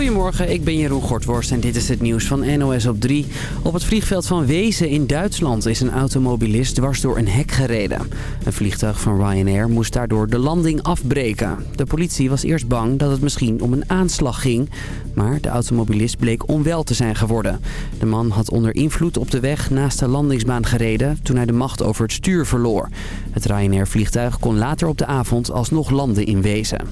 Goedemorgen, ik ben Jeroen Gortworst en dit is het nieuws van NOS op 3. Op het vliegveld van Wezen in Duitsland is een automobilist dwars door een hek gereden. Een vliegtuig van Ryanair moest daardoor de landing afbreken. De politie was eerst bang dat het misschien om een aanslag ging. Maar de automobilist bleek onwel te zijn geworden. De man had onder invloed op de weg naast de landingsbaan gereden toen hij de macht over het stuur verloor. Het Ryanair-vliegtuig kon later op de avond alsnog landen in Wezen.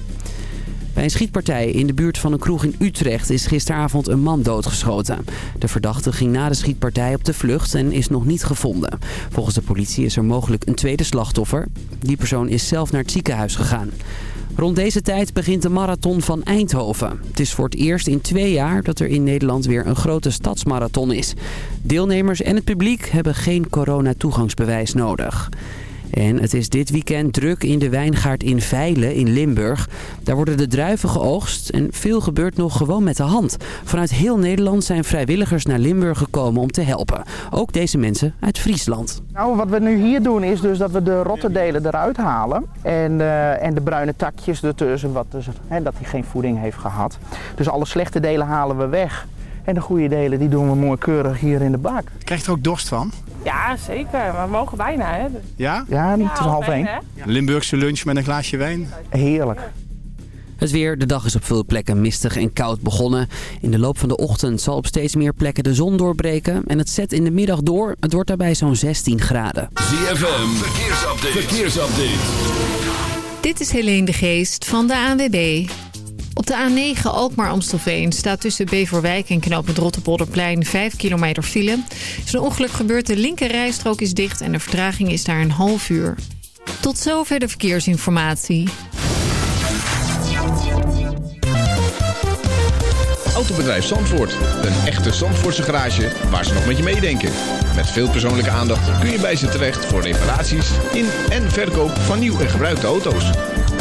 Bij een schietpartij in de buurt van een kroeg in Utrecht is gisteravond een man doodgeschoten. De verdachte ging na de schietpartij op de vlucht en is nog niet gevonden. Volgens de politie is er mogelijk een tweede slachtoffer. Die persoon is zelf naar het ziekenhuis gegaan. Rond deze tijd begint de marathon van Eindhoven. Het is voor het eerst in twee jaar dat er in Nederland weer een grote stadsmarathon is. Deelnemers en het publiek hebben geen coronatoegangsbewijs nodig. En het is dit weekend druk in de wijngaard in Veilen in Limburg. Daar worden de druiven geoogst en veel gebeurt nog gewoon met de hand. Vanuit heel Nederland zijn vrijwilligers naar Limburg gekomen om te helpen. Ook deze mensen uit Friesland. Nou, wat we nu hier doen is dus dat we de rotte delen eruit halen. En, eh, en de bruine takjes ertussen, wat dus, hè, dat hij geen voeding heeft gehad. Dus alle slechte delen halen we weg. En de goede delen die doen we mooi keurig hier in de bak. Krijg je er ook dorst van? Ja, zeker. We mogen bijna, hè. Ja? Ja, het is half één. Limburgse lunch met een glaasje wijn. Heerlijk. Het weer, de dag is op veel plekken mistig en koud begonnen. In de loop van de ochtend zal op steeds meer plekken de zon doorbreken. En het zet in de middag door. Het wordt daarbij zo'n 16 graden. ZFM, verkeersupdate. verkeersupdate. Dit is Helene de Geest van de ANWB. Op de A9 Alkmaar-Amstelveen staat tussen Beverwijk en knooppunt Rotterpolderplein 5 kilometer file. Is een ongeluk gebeurd, de linker rijstrook is dicht en de vertraging is daar een half uur. Tot zover de verkeersinformatie. Autobedrijf Zandvoort. Een echte Zandvoortse garage waar ze nog met je meedenken. Met veel persoonlijke aandacht kun je bij ze terecht voor reparaties in en verkoop van nieuw en gebruikte auto's.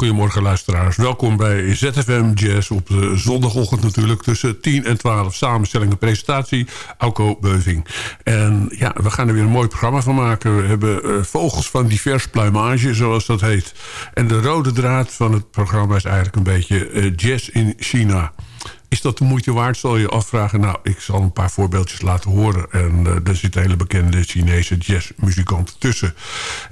Hele goede morgen luisteraars. Welkom bij ZFM Jazz op de zondagochtend natuurlijk... tussen 10 en 12 samenstelling en presentatie. Auko Beuving. En ja, we gaan er weer een mooi programma van maken. We hebben uh, vogels van divers pluimage, zoals dat heet. En de rode draad van het programma is eigenlijk een beetje uh, jazz in China... Is dat de moeite waard, zal je afvragen. Nou, ik zal een paar voorbeeldjes laten horen. En uh, er zitten hele bekende Chinese jazzmuzikanten tussen.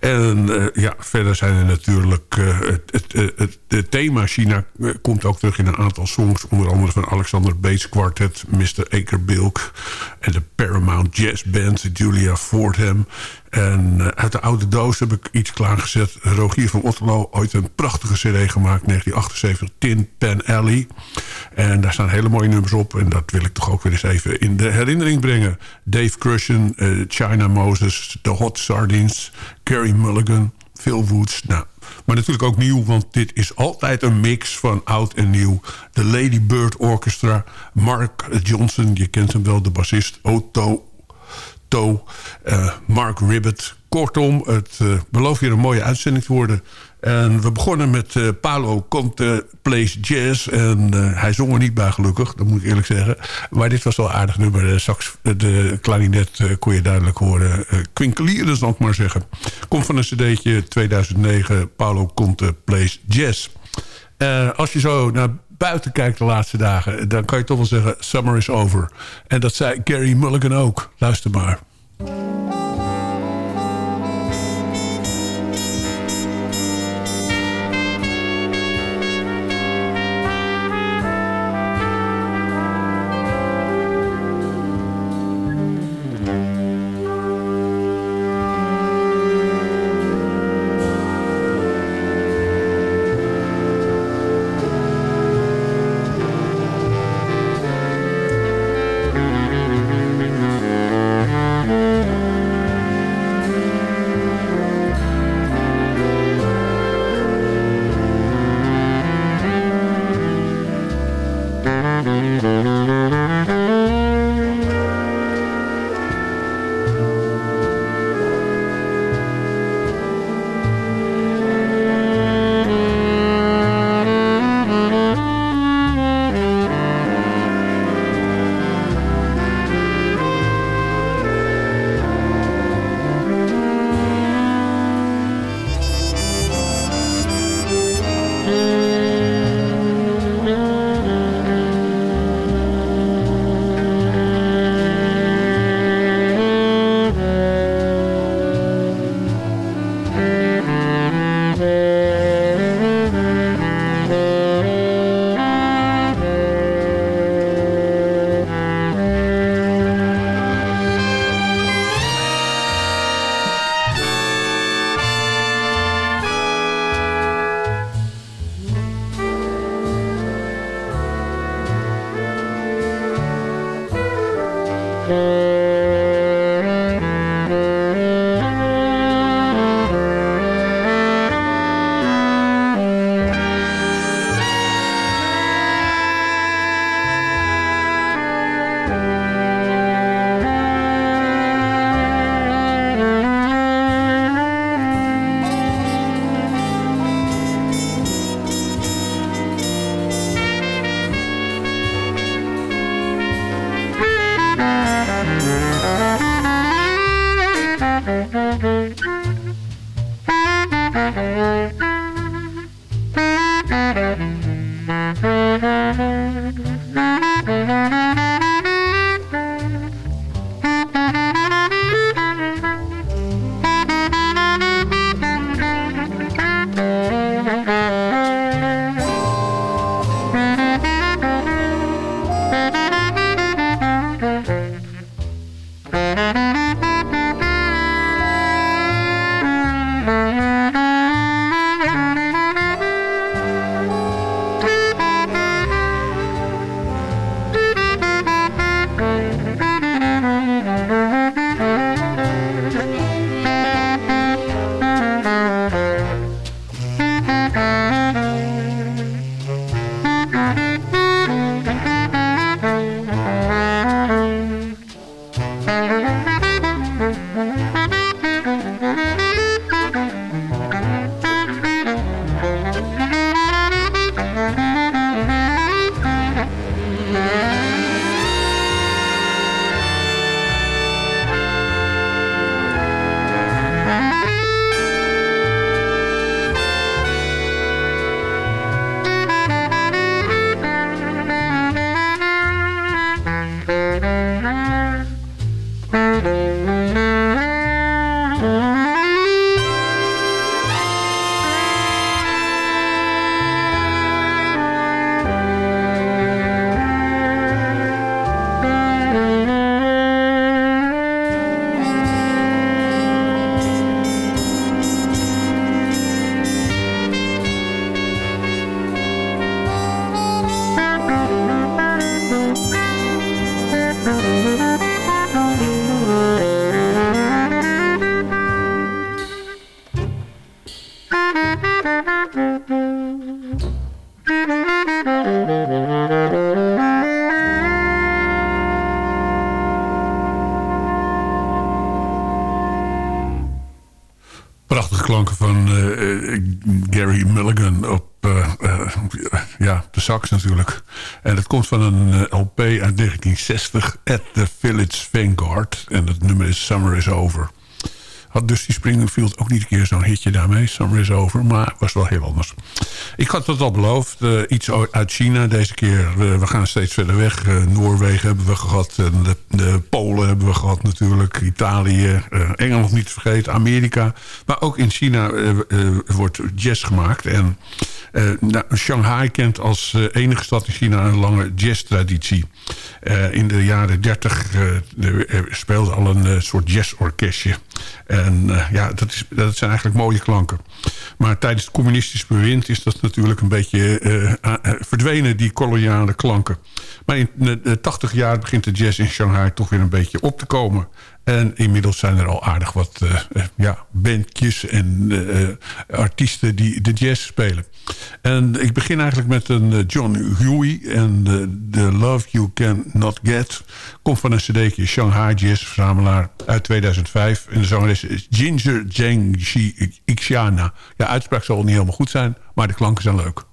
En uh, ja, verder zijn er natuurlijk... Uh, het, het, het, het, thema China komt ook terug in een aantal songs. Onder andere van Alexander Bates Quartet, Mr. Akerbilk... en de Paramount Jazz Band, Julia Fordham... En uit de oude doos heb ik iets klaargezet. Rogier van Otterlo, ooit een prachtige cd gemaakt. 1978, Tin Pan Alley. En daar staan hele mooie nummers op. En dat wil ik toch ook weer eens even in de herinnering brengen. Dave Crushen, uh, China Moses, The Hot Sardines... Gary Mulligan, Phil Woods. Nou, maar natuurlijk ook nieuw, want dit is altijd een mix van oud en nieuw. De Lady Bird Orchestra, Mark Johnson, je kent hem wel, de bassist. Otto To, uh, Mark Ribbett. Kortom, het uh, belooft weer een mooie uitzending te worden. En we begonnen met uh, Paolo Conte Plays Jazz. En hij zong er niet bij gelukkig, dat moet ik eerlijk zeggen. Maar dit was wel aardig nummer. De, de klarinet kon je duidelijk horen. kwinkelieren, zal ik maar zeggen. Komt van een cd'tje 2009, Paolo Conte Plays Jazz. als je zo naar buiten kijkt de laatste dagen... dan kan je toch wel zeggen, summer is over. En dat zei Gary Mulligan ook. Luister maar. Van een LP uit 1960, At the Village Vanguard. En het nummer is Summer is Over had Dusty Springfield ook niet een keer zo'n hitje daarmee. Summer is over, maar was wel heel anders. Ik had het al beloofd. Uh, iets uit China deze keer. We gaan steeds verder weg. Uh, Noorwegen hebben we gehad. De, de, Polen hebben we gehad natuurlijk. Italië. Engeland niet vergeten. Amerika. Maar ook in China wordt jazz gemaakt. En nou, Shanghai kent als enige stad in China een lange jazztraditie. in de jaren 30 speelde al een soort jazzorkestje. En ja, dat, is, dat zijn eigenlijk mooie klanken. Maar tijdens het communistisch bewind is dat natuurlijk een beetje verdwenen, die koloniale klanken. Maar in de, 80 jaar begint de jazz in Shanghai toch weer een beetje op te komen. En inmiddels zijn er al aardig wat ja, bandjes en artiesten die de jazz spelen. En ik begin eigenlijk met een John Huey en The Love You Can Not Get. Komt van een cd'tje Shanghai Jazz Verzamelaar uit 2005. En de zangeres is Ginger Zheng Xiana. Ja, uitspraak zal niet helemaal goed zijn, maar de klanken zijn leuk.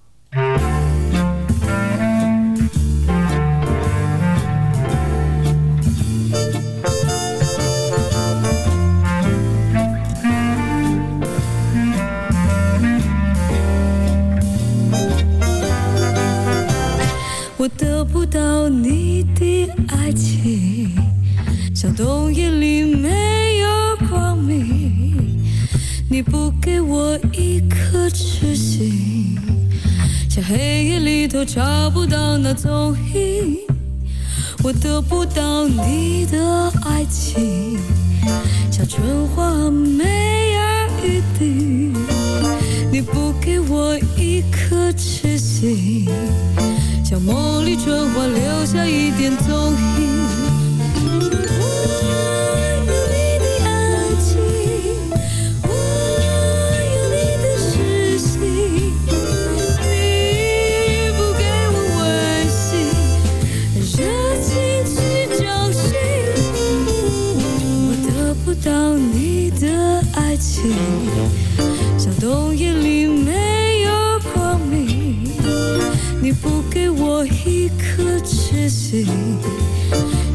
我得不到你的爱情，像冬夜里没有光明。你不给我一颗痴心，像黑夜里头找不到那踪影。我得不到你的爱情，像春花没有雨滴。你不给我一颗痴心。像梦里春花留下一点踪影。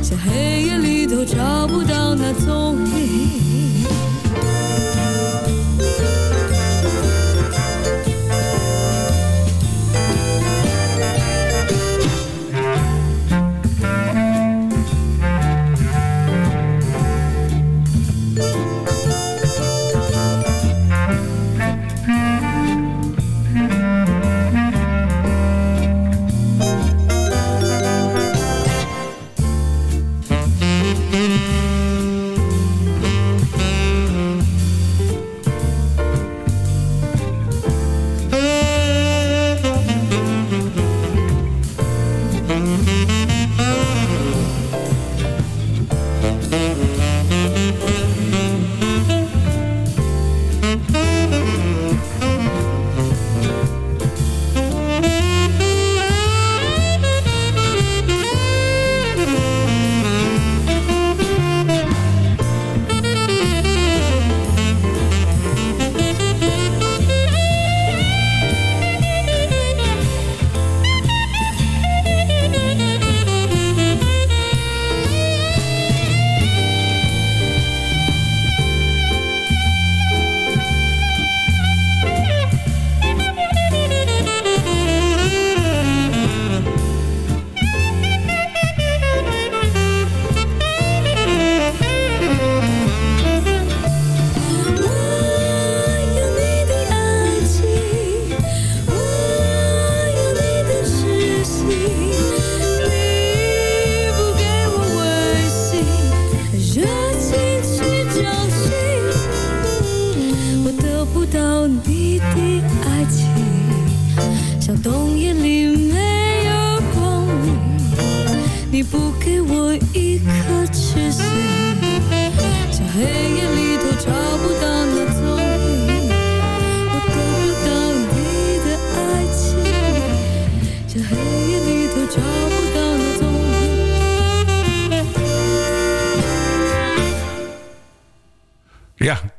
在黑夜里都找不到那踪影。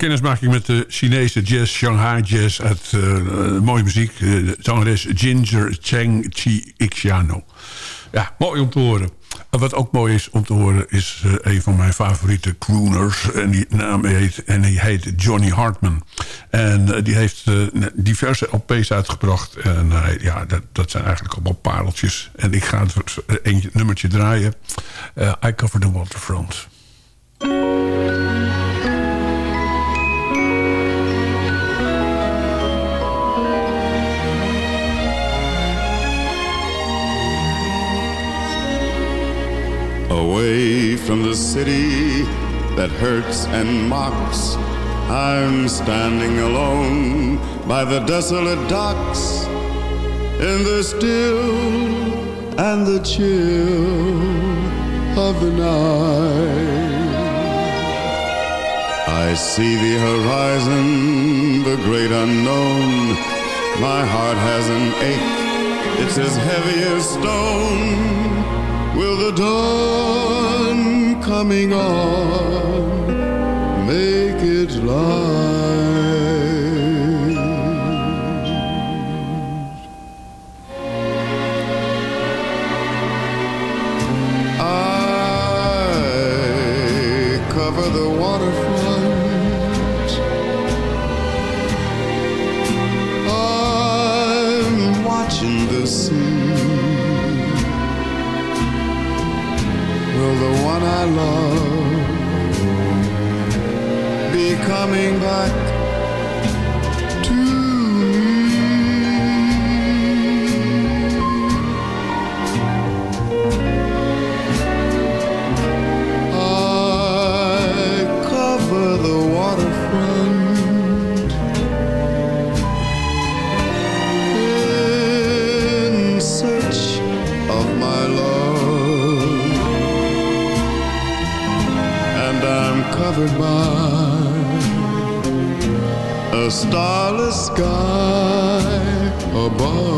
Kennismaking met de Chinese jazz, Shanghai jazz... uit uh, mooie muziek. Uh, zangeres Ginger Cheng Chi Xiano. Ja, mooi om te horen. Wat ook mooi is om te horen is een van mijn favoriete crooners. En die naam heet, en die heet Johnny Hartman. En die heeft diverse LP's uitgebracht. En ja, dat, dat, zijn eigenlijk allemaal pareltjes. En ik ga het een nummertje draaien. I Cover the Waterfront. Away from the city that hurts and mocks, I'm standing alone by the desolate docks in the still and the chill of the night. I see the horizon, the great unknown. My heart has an ache, it's as heavy as stone. Dawn coming on starless sky above.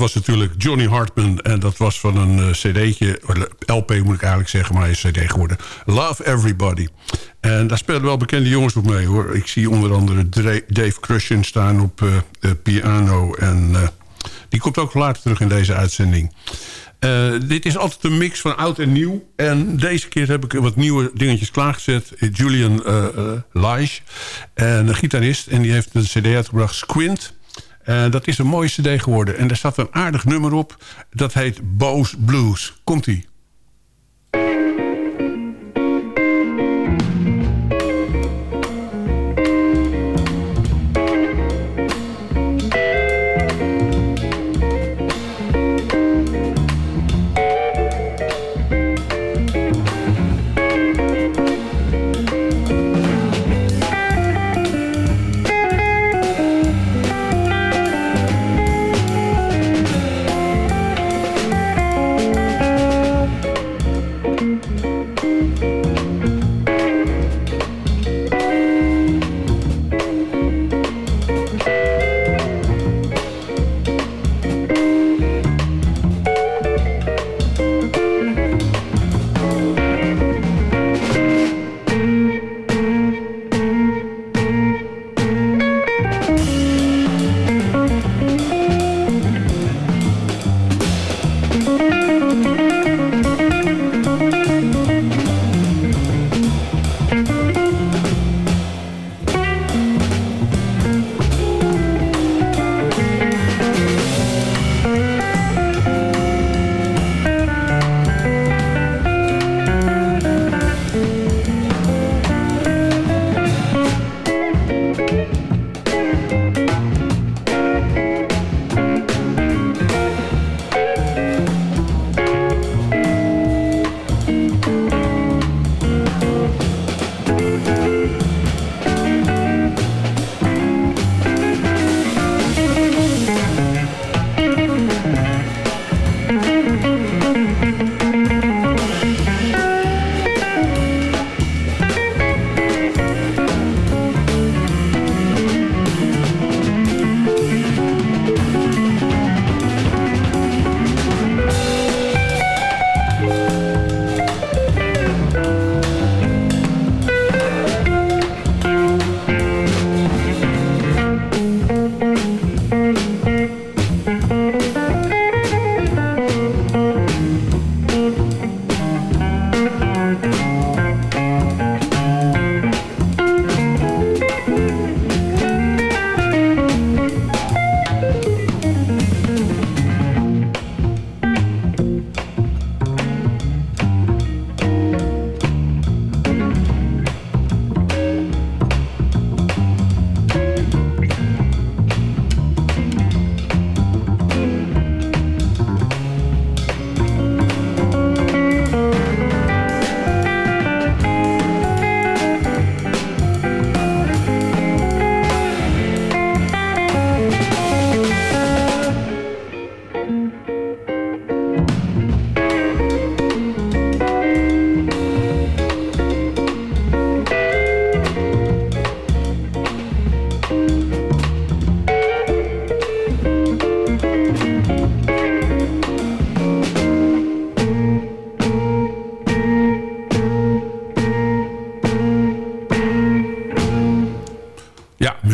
Was natuurlijk Johnny Hartman. En dat was van een uh, cd'tje, LP moet ik eigenlijk zeggen, maar hij is cd geworden. Love Everybody. En daar spelen wel bekende jongens op mee hoor. Ik zie onder andere Dave Crushin staan op uh, piano. En uh, die komt ook later terug in deze uitzending. Dit is altijd een mix van oud en nieuw. En deze keer heb ik wat nieuwe dingetjes klaargezet. Julian uh, uh, Lige, een gitarist. En die heeft een cd uitgebracht, Squint. Uh, dat is een mooie cd geworden. En daar staat een aardig nummer op. Dat heet Boos Blues. Komt-ie.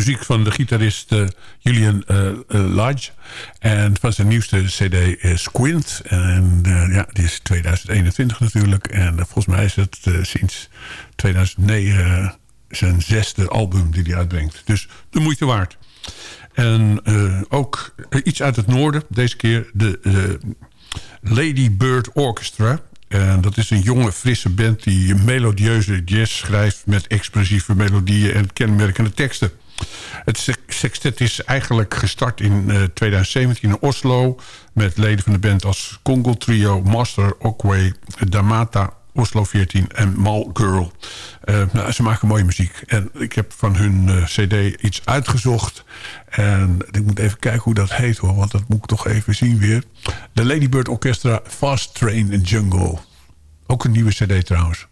Muziek van de gitarist uh, Julian uh, Lodge. En van zijn nieuwste cd is Squint. En ja, die is 2021 natuurlijk. En volgens mij is het sinds 2009 zijn zesde album die hij uitbrengt. Dus de moeite waard. En ook iets uit het noorden. Deze keer de Lady Bird Orchestra. En dat is een jonge, frisse band die melodieuze jazz schrijft... met expressieve melodieën en kenmerkende teksten. Het sextet is eigenlijk gestart in 2017 in Oslo... met leden van de band als Congo Trio, Master, Okway, Damata, Oslo 14 en Mal Girl. Uh, nou, ze maken mooie muziek. En ik heb van hun uh, cd iets uitgezocht. En ik moet even kijken hoe dat heet hoor. Want dat moet ik toch even zien weer. De Ladybird Orchestra Fast Train in Jungle. Ook een nieuwe cd trouwens.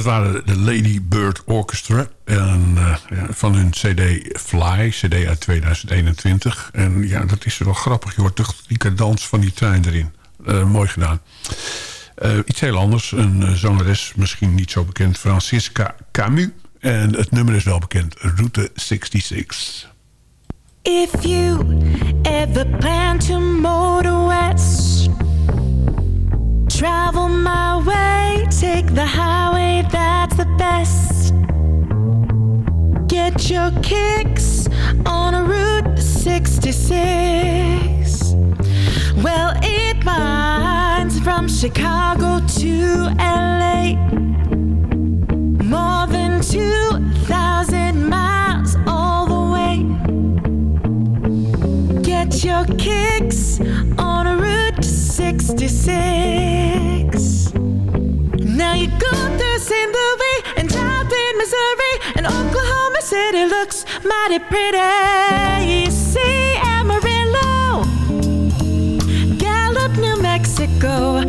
Dat waren de Lady Bird Orchestra. En, ja, van hun cd Fly, cd uit 2021. En ja, dat is wel grappig. Je hoort toch die cadans van die trein erin. Uh, mooi gedaan. Uh, iets heel anders. Een zangeres, misschien niet zo bekend. Francisca Camus. En het nummer is wel bekend. Route 66. If you ever plan to motor west Travel my way, take the highway, that's the best. Get your kicks on a Route 66 Well, it winds from Chicago to LA More than 2,000 miles all the way. Get your kicks 66 Now you go through St. Louis and South in Missouri And Oklahoma City looks mighty pretty You see Amarillo Gallup, New Mexico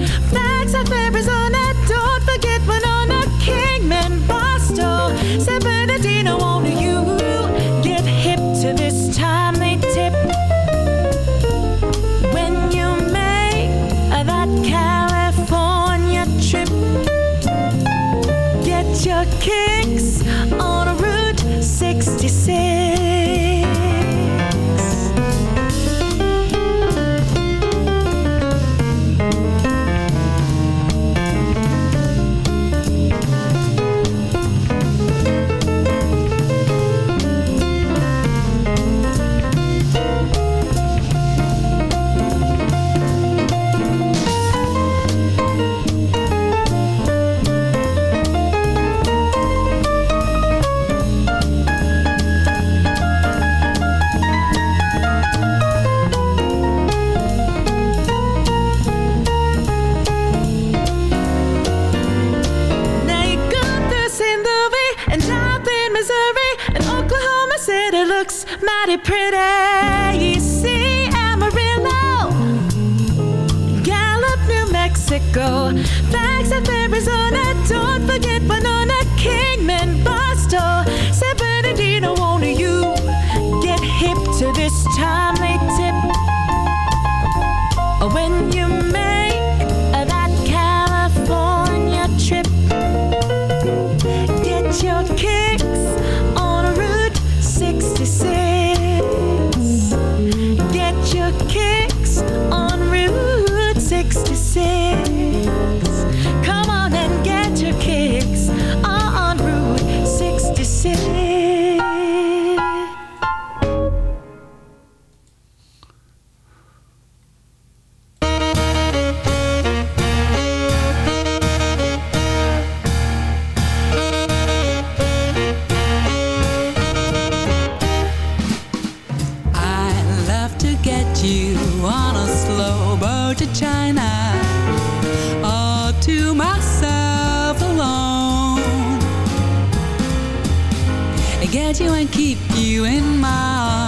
I get you and keep you in my arms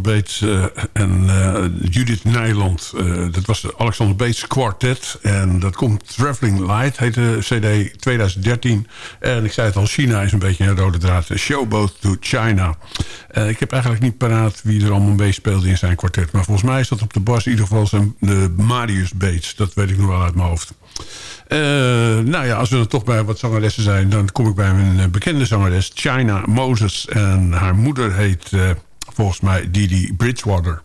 Alexander Beets eh, en eh, Judith Nijland. Eh, dat was de Alexander Beets Quartet. En dat komt Traveling Light, heet de CD 2013. En ik zei het al, China is een beetje een rode draad. Showboat to China. ik heb eigenlijk niet paraat wie er allemaal mee speelde in zijn kwartet. Maar volgens mij is dat op de bas in ieder geval zijn, de Marius Beets. Dat weet ik nog wel uit mijn hoofd. Nou ja, als we dan toch bij wat zangeressen zijn... dan kom ik bij eh, bekende zangeres China Moses. En haar moeder heet volgens mij Didi Bridgewater.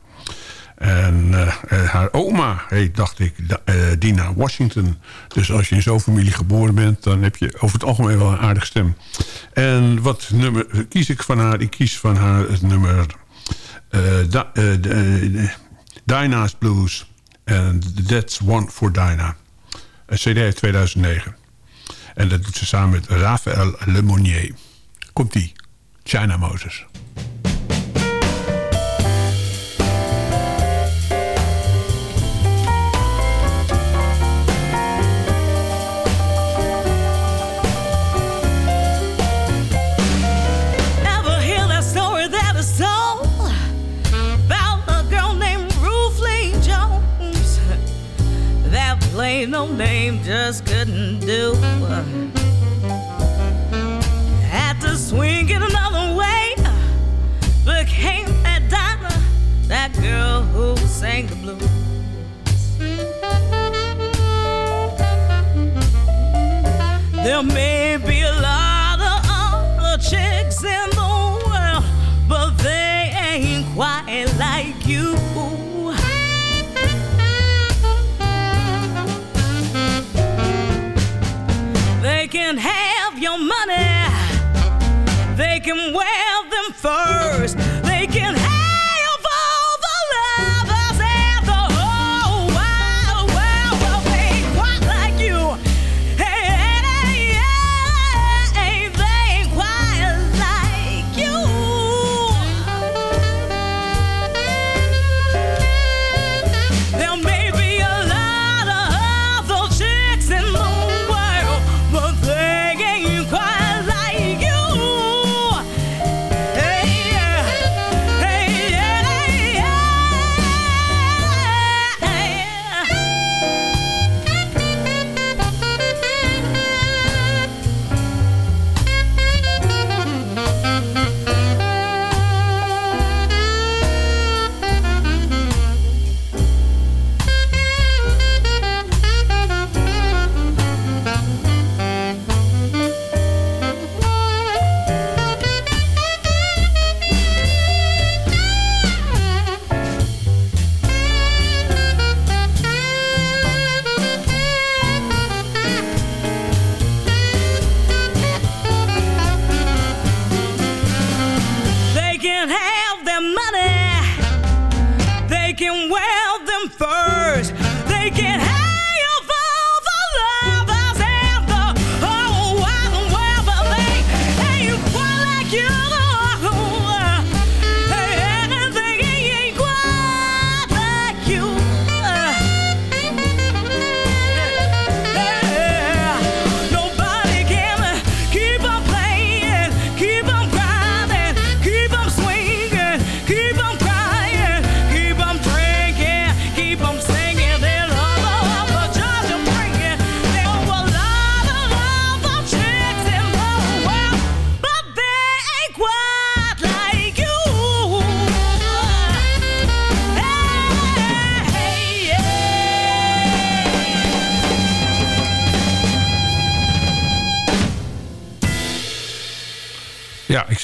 En eh, haar oma heet, dacht ik, eh, Dina Washington. Dus als je in zo'n familie geboren bent... dan heb je over het algemeen wel een aardige stem. En wat nummer kies ik van haar? Ik kies van haar het nummer... eh, eh, eh, Dinah's Blues. En That's One for Dinah. Een cd uit 2009. En dat doet ze samen met Raphaël Lemonnier. Komt-ie. China Moses. Just couldn't do. Had to swing it another way. Became that Dinah, that girl who sang the blues. There may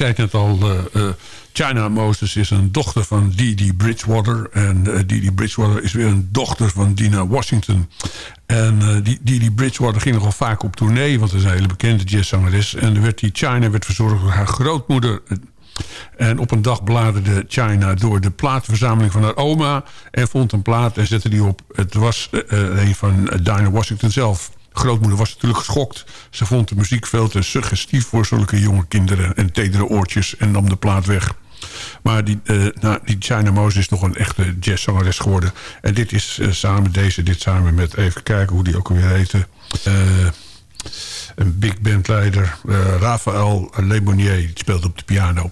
zei het net al. eh, eh, China Moses is een dochter van Dee Bridgewater. En eh Dee Bridgewater is weer een dochter van Dina Washington. En die Dee Bridgewater ging nogal vaak op tournee. Want ze is een hele bekende jazzzangeres. En er werd die China werd verzorgd door haar grootmoeder. En op een dag bladerde China door de plaatverzameling van haar oma... en vond een plaat en zette die op. Het was een van Dinah Washington zelf. Grootmoeder was natuurlijk geschokt. Ze vond de muziek veel te suggestief voor zulke jonge kinderen... en tedere oortjes en nam de plaat weg. Maar die, eh, nou, die China Moses is nog een echte jazzzangeres geworden. En dit is eh, samen deze, dit samen met... even kijken hoe die ook alweer heette... Eh, een big bandleider, Raphaël Lemonnier, die speelt op de piano.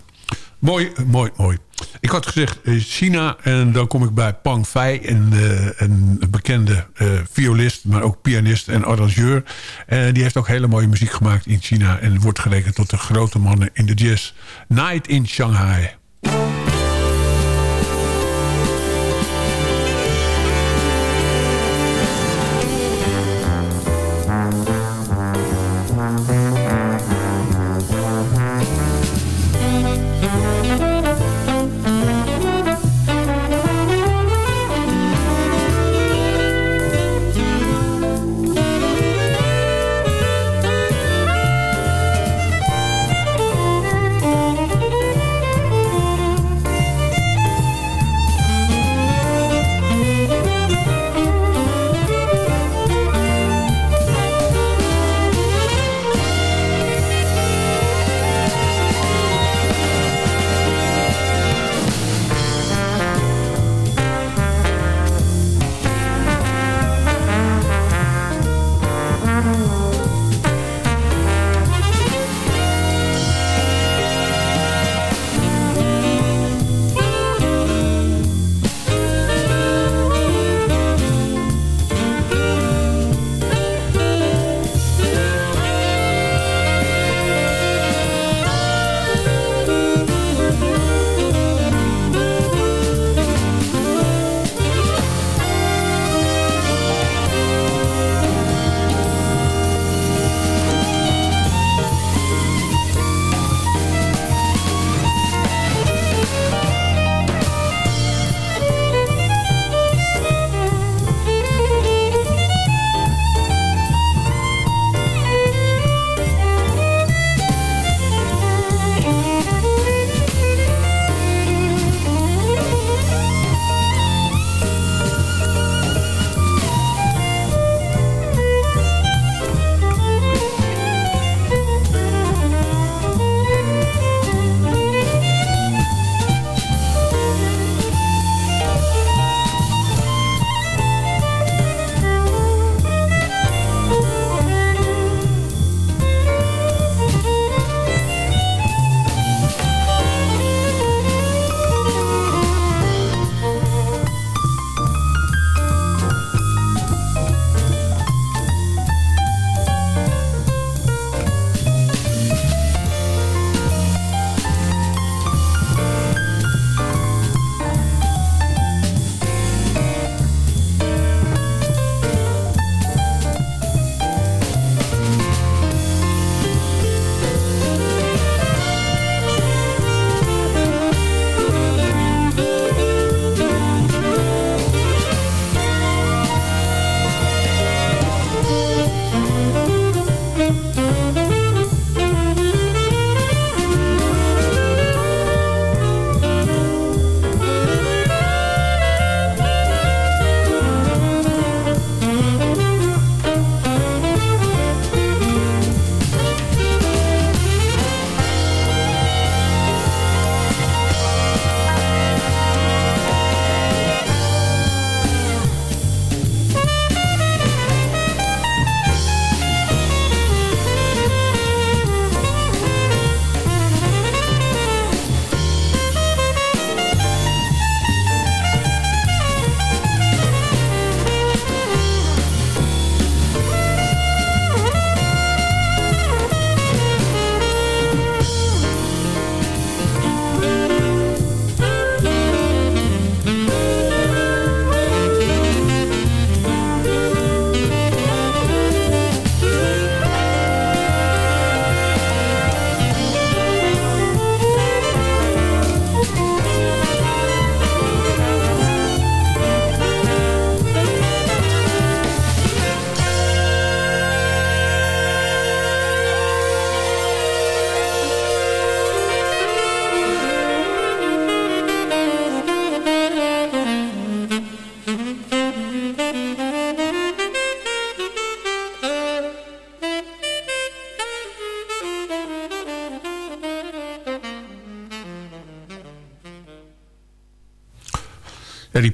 Mooi, mooi, mooi. Ik had gezegd eh, China en dan kom ik bij Pang Fei, een, eh, een bekende eh, violist, maar ook pianist en arrangeur. En die heeft ook hele mooie muziek gemaakt in China en wordt gerekend tot de grote mannen in de jazz. Night in Shanghai.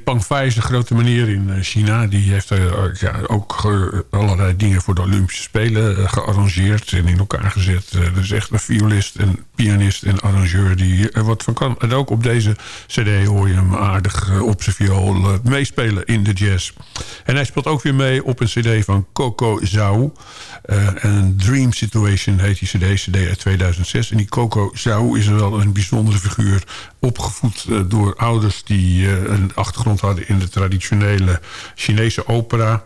Ja, die Pang Fai is een grote meneer in eh, China. Die heeft eh, ja, ook eh, allerlei dingen voor de Olympische Spelen gearrangeerd en in elkaar gezet. Is echt een violist en pianist en arrangeur die er wat van kan. En ook op deze cd hoor je hem aardig op zijn viool meespelen in de jazz. En hij speelt ook weer mee op een cd van Coco Zhao. Eh, en Dream Situation heet die cd, cd uit 2006. En die Coco Zhao is wel een bijzondere figuur. Opgevoed door ouders die een achtergrond hadden in de traditionele Chinese opera.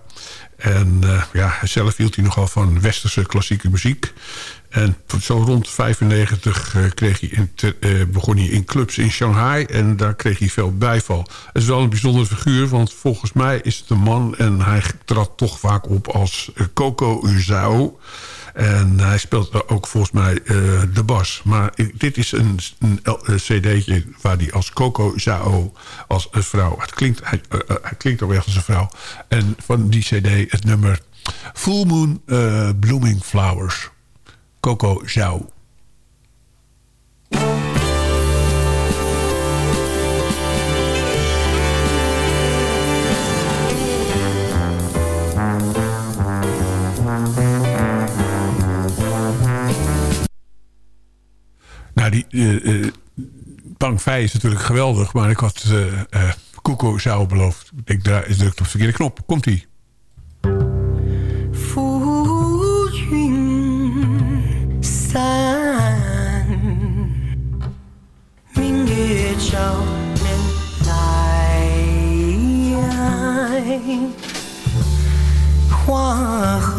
En eh, ja, zelf hield hij nogal van westerse klassieke muziek. En zo rond 95 eh, kreeg hij in eh, begon hij in clubs in Shanghai. En daar kreeg hij veel bijval. Het is wel een bijzondere figuur, want volgens mij is het een man... en hij trad toch vaak op als Coco Zhao. En hij speelt ook volgens mij eh, de bas. Maar dit is een, een, een cd'tje waar hij als Coco Zhao, als een vrouw... Het klinkt, hij, eh, eh, klinkt ook echt als een vrouw. En van die cd het nummer Full Moon eh, Blooming Flowers. Coco Zhao. Nou, die Fei is natuurlijk geweldig, maar ik had eh, Coco Zhao beloofd. Ik druk op de verkeerde knop. Komt-ie.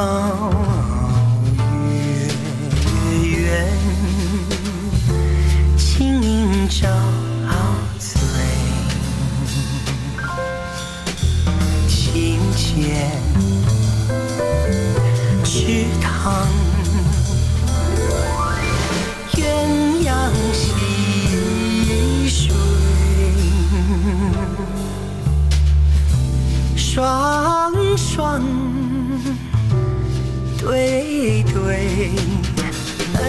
浮酒醉。清浅池塘，鸳鸯戏水，双双对对，恩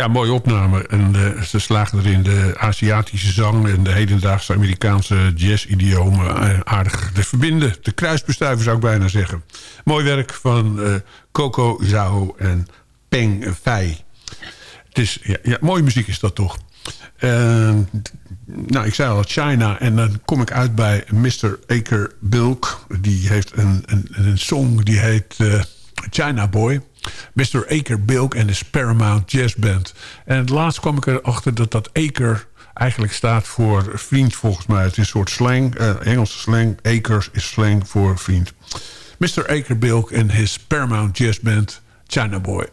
Ja, mooie opname. En eh, ze slagen erin de Aziatische zang... en de hedendaagse Amerikaanse jazz-idiomen eh, aardig te verbinden. De kruisbestuiven zou ik bijna zeggen. Mooi werk van eh, Coco Zhao en Peng Fei. Het is, ja, mooie muziek is dat toch. Eh, nou, ik zei al China en dan kom ik uit bij Mr. Aker Bilk. Die heeft een, een, een song die heet China Boy. Mr. Aker Bilk en de Paramount Jazz Band. En laatst kwam ik erachter dat dat Aker eigenlijk staat voor vriend volgens mij. Het is een soort slang, eh, Engelse slang. Akers is slang voor vriend. Mr. Aker Bilk en his Paramount Jazz Band China Boy.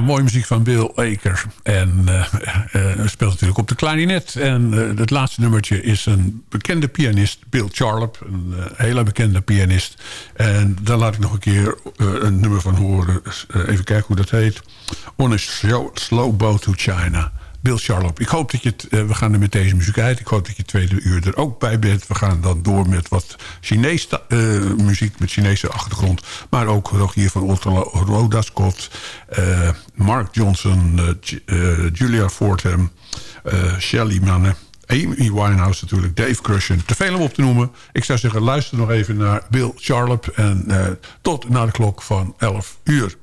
Mooie muziek van Bill Aker. En hij speelt natuurlijk op de klarinet. En het laatste nummertje is een bekende pianist, Bill Charlap. Een hele bekende pianist. En daar laat ik nog een keer een nummer van horen. even kijken hoe dat heet. On a slow boat to China. Bill Charlap. Ik hoop dat je het... we gaan er met deze muziek uit. Ik hoop dat je tweede uur er ook bij bent. We gaan dan door met wat Chinese muziek met Chinese achtergrond. Maar ook Rogier van Otterlo, Rhoda Scott... eh, Mark Johnson, eh, eh, Julia Fordham... eh, Shelley Manne... Amy Winehouse natuurlijk, Dave Crushen. Te veel om op te noemen. Ik zou zeggen, luister nog even naar Bill Charlap. En eh, tot na de klok van 11 uur.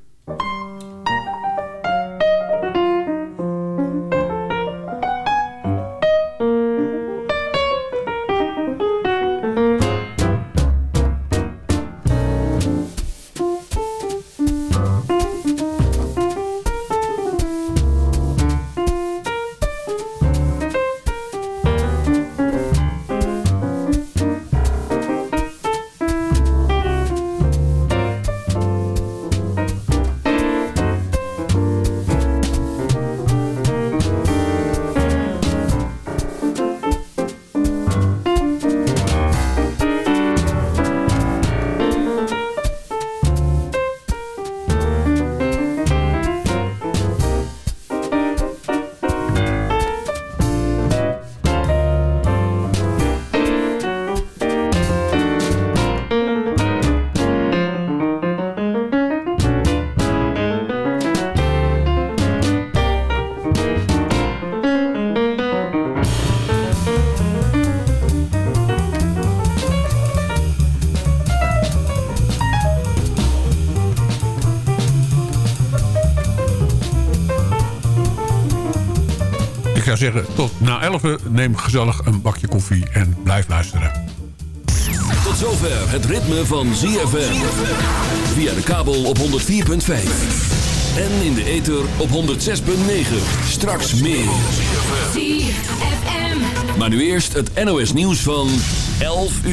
Neem gezellig een bakje koffie en blijf luisteren. Tot zover het ritme van ZFM. Via de kabel op 104.5. En in de ether op 106.9. Straks meer. ZFM. Maar nu eerst het NOS nieuws van 11 uur.